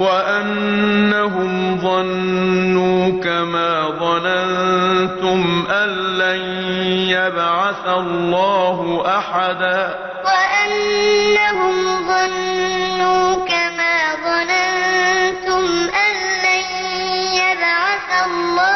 وَأَنَّهُمْ ظَنُّوا كَمَا ظَنَنتُمْ أَن لَّن يَبْعَثَ اللَّهُ أَحَدًا. وَأَنَّهُمْ ظَنُّوا كَمَا ظَنَنتُمْ أَن لَّن يَبْعَثَ اللَّهُ